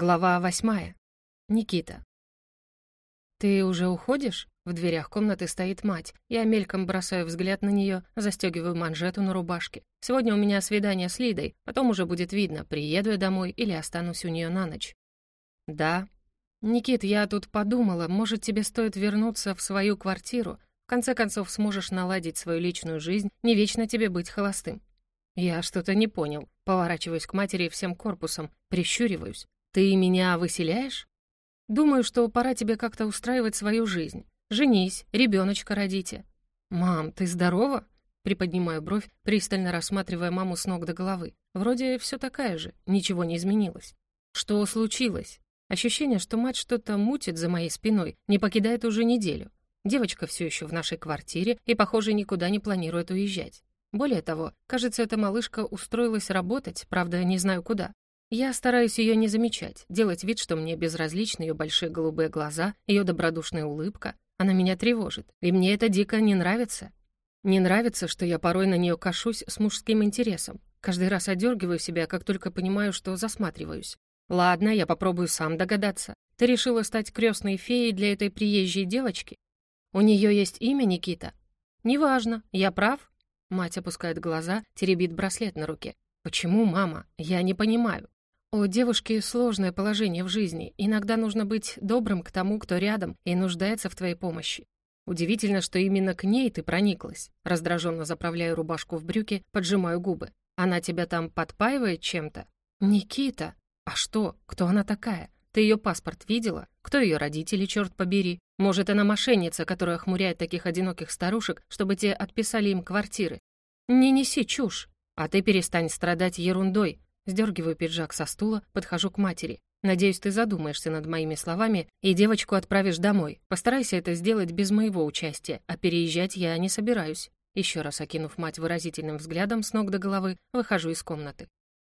Глава восьмая. Никита. «Ты уже уходишь?» В дверях комнаты стоит мать. Я мельком бросаю взгляд на нее, застегиваю манжету на рубашке. Сегодня у меня свидание с Лидой, потом уже будет видно, приеду я домой или останусь у нее на ночь. «Да». «Никит, я тут подумала, может, тебе стоит вернуться в свою квартиру? В конце концов, сможешь наладить свою личную жизнь, не вечно тебе быть холостым». Я что-то не понял. Поворачиваюсь к матери всем корпусом, прищуриваюсь. «Ты меня выселяешь?» «Думаю, что пора тебе как-то устраивать свою жизнь. Женись, ребеночка родите». «Мам, ты здорова?» Приподнимаю бровь, пристально рассматривая маму с ног до головы. Вроде все такая же, ничего не изменилось. Что случилось? Ощущение, что мать что-то мутит за моей спиной, не покидает уже неделю. Девочка все еще в нашей квартире и, похоже, никуда не планирует уезжать. Более того, кажется, эта малышка устроилась работать, правда, не знаю куда. Я стараюсь ее не замечать, делать вид, что мне безразличны ее большие голубые глаза, ее добродушная улыбка. Она меня тревожит, и мне это дико не нравится. Не нравится, что я порой на нее кашусь с мужским интересом. Каждый раз одергиваю себя, как только понимаю, что засматриваюсь. Ладно, я попробую сам догадаться. Ты решила стать крестной феей для этой приезжей девочки? У нее есть имя Никита? Неважно, я прав? Мать опускает глаза, теребит браслет на руке. Почему, мама? Я не понимаю. У девушки сложное положение в жизни. Иногда нужно быть добрым к тому, кто рядом и нуждается в твоей помощи. Удивительно, что именно к ней ты прониклась. Раздраженно заправляю рубашку в брюки, поджимаю губы. Она тебя там подпаивает чем-то? Никита! А что? Кто она такая? Ты ее паспорт видела? Кто ее родители, черт побери? Может, она мошенница, которая охмуряет таких одиноких старушек, чтобы те отписали им квартиры? Не неси чушь. А ты перестань страдать ерундой. Сдергиваю пиджак со стула, подхожу к матери. Надеюсь, ты задумаешься над моими словами и девочку отправишь домой. Постарайся это сделать без моего участия, а переезжать я не собираюсь. Еще раз окинув мать выразительным взглядом с ног до головы, выхожу из комнаты.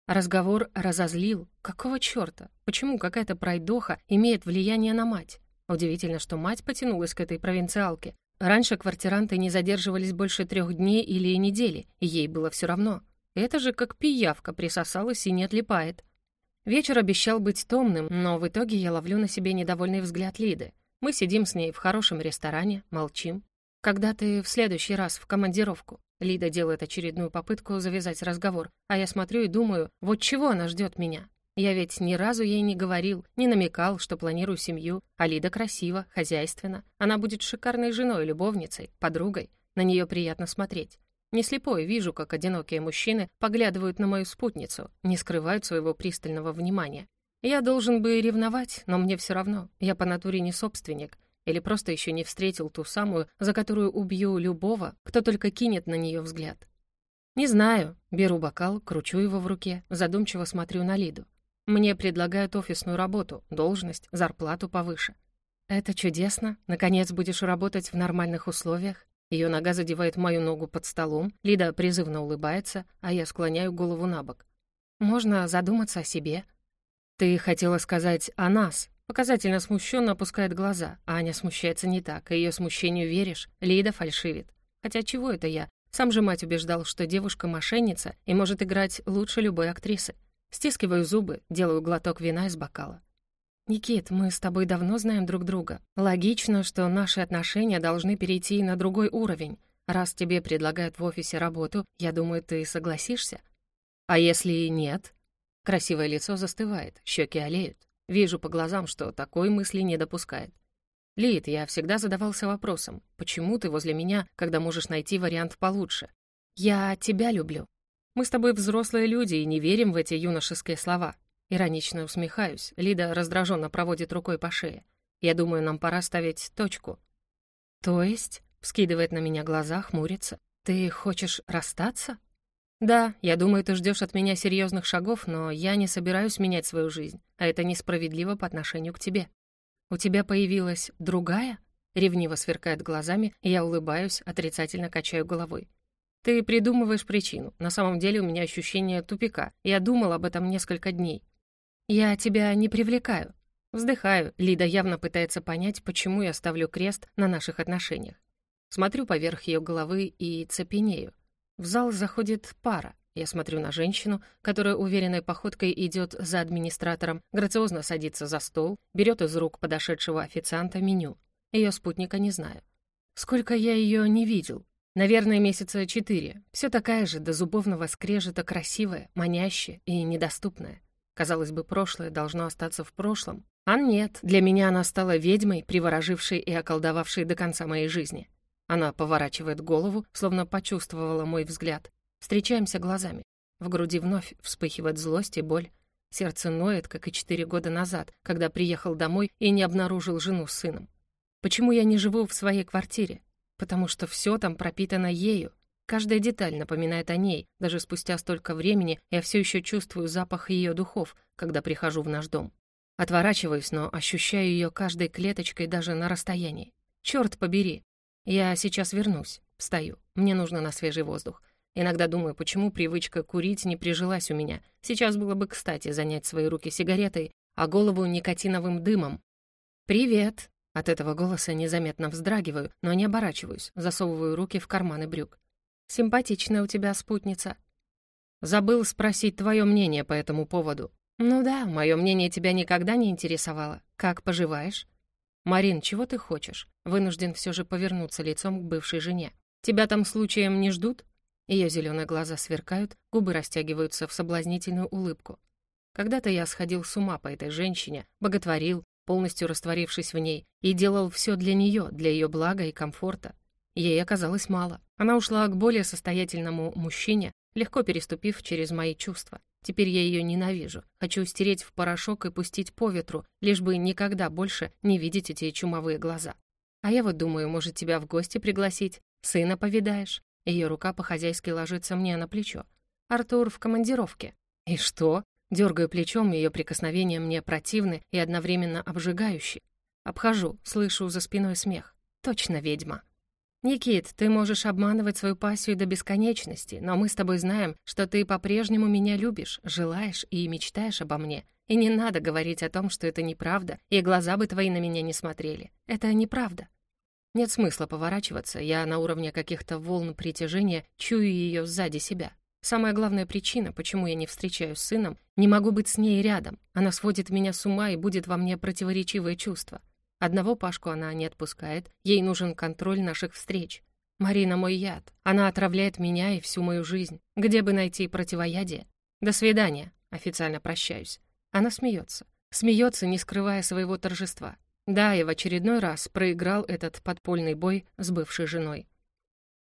Разговор разозлил. Какого чёрта? Почему какая-то пройдоха имеет влияние на мать? Удивительно, что мать потянулась к этой провинциалке. Раньше квартиранты не задерживались больше трех дней или недели, и ей было все равно. Это же как пиявка присосалась и не отлипает. Вечер обещал быть томным, но в итоге я ловлю на себе недовольный взгляд Лиды. Мы сидим с ней в хорошем ресторане, молчим. «Когда ты в следующий раз в командировку?» Лида делает очередную попытку завязать разговор, а я смотрю и думаю, вот чего она ждет меня. Я ведь ни разу ей не говорил, не намекал, что планирую семью, а Лида красива, хозяйственна. Она будет шикарной женой, любовницей, подругой. На нее приятно смотреть. Не слепой, вижу, как одинокие мужчины поглядывают на мою спутницу, не скрывают своего пристального внимания. Я должен бы ревновать, но мне все равно. Я по натуре не собственник. Или просто еще не встретил ту самую, за которую убью любого, кто только кинет на нее взгляд. Не знаю. Беру бокал, кручу его в руке, задумчиво смотрю на Лиду. Мне предлагают офисную работу, должность, зарплату повыше. Это чудесно. Наконец будешь работать в нормальных условиях. Ее нога задевает мою ногу под столом, Лида призывно улыбается, а я склоняю голову на бок. «Можно задуматься о себе». «Ты хотела сказать о нас», Показательно смущенно опускает глаза, Аня смущается не так, и ее смущению веришь, Лида фальшивит. Хотя чего это я? Сам же мать убеждал, что девушка мошенница и может играть лучше любой актрисы. Стискиваю зубы, делаю глоток вина из бокала. «Никит, мы с тобой давно знаем друг друга. Логично, что наши отношения должны перейти на другой уровень. Раз тебе предлагают в офисе работу, я думаю, ты согласишься?» «А если нет?» Красивое лицо застывает, щеки олеют. Вижу по глазам, что такой мысли не допускает. «Лид, я всегда задавался вопросом, почему ты возле меня, когда можешь найти вариант получше? Я тебя люблю. Мы с тобой взрослые люди и не верим в эти юношеские слова. Иронично усмехаюсь. Лида раздраженно проводит рукой по шее. Я думаю, нам пора ставить точку. То есть? Вскидывает на меня глаза, хмурится. Ты хочешь расстаться? Да, я думаю, ты ждешь от меня серьезных шагов, но я не собираюсь менять свою жизнь, а это несправедливо по отношению к тебе. У тебя появилась другая? Ревниво сверкает глазами, я улыбаюсь, отрицательно качаю головой. Ты придумываешь причину. На самом деле у меня ощущение тупика. Я думал об этом несколько дней. «Я тебя не привлекаю». Вздыхаю, Лида явно пытается понять, почему я ставлю крест на наших отношениях. Смотрю поверх ее головы и цепенею. В зал заходит пара. Я смотрю на женщину, которая уверенной походкой идет за администратором, грациозно садится за стол, берет из рук подошедшего официанта меню. Ее спутника не знаю. Сколько я ее не видел? Наверное, месяца четыре. Все такая же, до зубовного скрежета красивая, манящая и недоступная. Казалось бы, прошлое должно остаться в прошлом. А нет, для меня она стала ведьмой, приворожившей и околдовавшей до конца моей жизни. Она поворачивает голову, словно почувствовала мой взгляд. Встречаемся глазами. В груди вновь вспыхивает злость и боль. Сердце ноет, как и четыре года назад, когда приехал домой и не обнаружил жену с сыном. Почему я не живу в своей квартире? Потому что все там пропитано ею. Каждая деталь напоминает о ней. Даже спустя столько времени я все еще чувствую запах ее духов, когда прихожу в наш дом. Отворачиваюсь, но ощущаю ее каждой клеточкой даже на расстоянии. Черт побери! Я сейчас вернусь. Встаю. Мне нужно на свежий воздух. Иногда думаю, почему привычка курить не прижилась у меня. Сейчас было бы кстати занять свои руки сигаретой, а голову никотиновым дымом. «Привет!» От этого голоса незаметно вздрагиваю, но не оборачиваюсь, засовываю руки в карманы брюк. «Симпатичная у тебя спутница». «Забыл спросить твое мнение по этому поводу». «Ну да, мое мнение тебя никогда не интересовало. Как поживаешь?» «Марин, чего ты хочешь?» Вынужден все же повернуться лицом к бывшей жене. «Тебя там случаем не ждут?» Ее зеленые глаза сверкают, губы растягиваются в соблазнительную улыбку. Когда-то я сходил с ума по этой женщине, боготворил, полностью растворившись в ней, и делал все для нее, для ее блага и комфорта. Ей оказалось мало. Она ушла к более состоятельному мужчине, легко переступив через мои чувства. Теперь я ее ненавижу. Хочу стереть в порошок и пустить по ветру, лишь бы никогда больше не видеть эти чумовые глаза. А я вот думаю, может, тебя в гости пригласить? Сына повидаешь? Ее рука по-хозяйски ложится мне на плечо. Артур в командировке. И что? Дергаю плечом, ее прикосновения мне противны и одновременно обжигающие. Обхожу, слышу за спиной смех. Точно ведьма. «Никит, ты можешь обманывать свою пассию до бесконечности, но мы с тобой знаем, что ты по-прежнему меня любишь, желаешь и мечтаешь обо мне. И не надо говорить о том, что это неправда, и глаза бы твои на меня не смотрели. Это неправда». Нет смысла поворачиваться, я на уровне каких-то волн притяжения чую ее сзади себя. Самая главная причина, почему я не встречаюсь с сыном, не могу быть с ней рядом. Она сводит меня с ума и будет во мне противоречивые чувства. Одного Пашку она не отпускает, ей нужен контроль наших встреч. Марина мой яд. Она отравляет меня и всю мою жизнь. Где бы найти противоядие? До свидания. Официально прощаюсь. Она смеется. Смеется, не скрывая своего торжества. Да, я в очередной раз проиграл этот подпольный бой с бывшей женой.